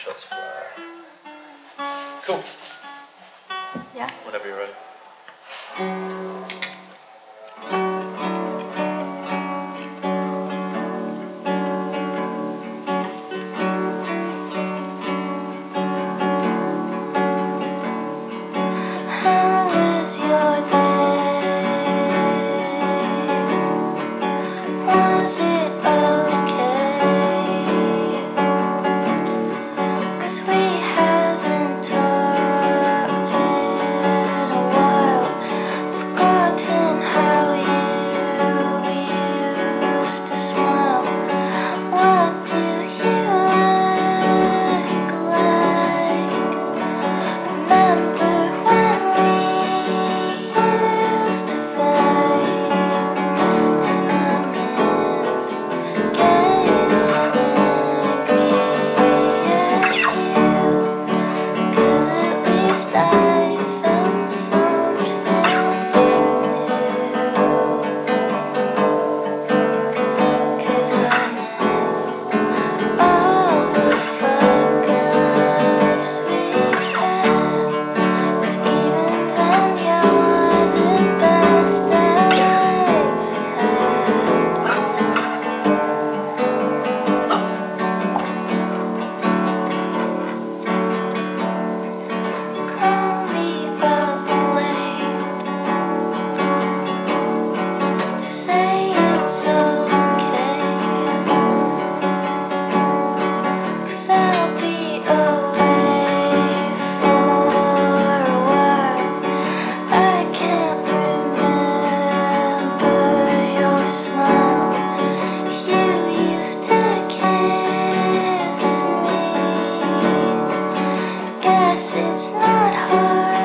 shots. Cool. Yeah. Whenever you're ready. it's not hard.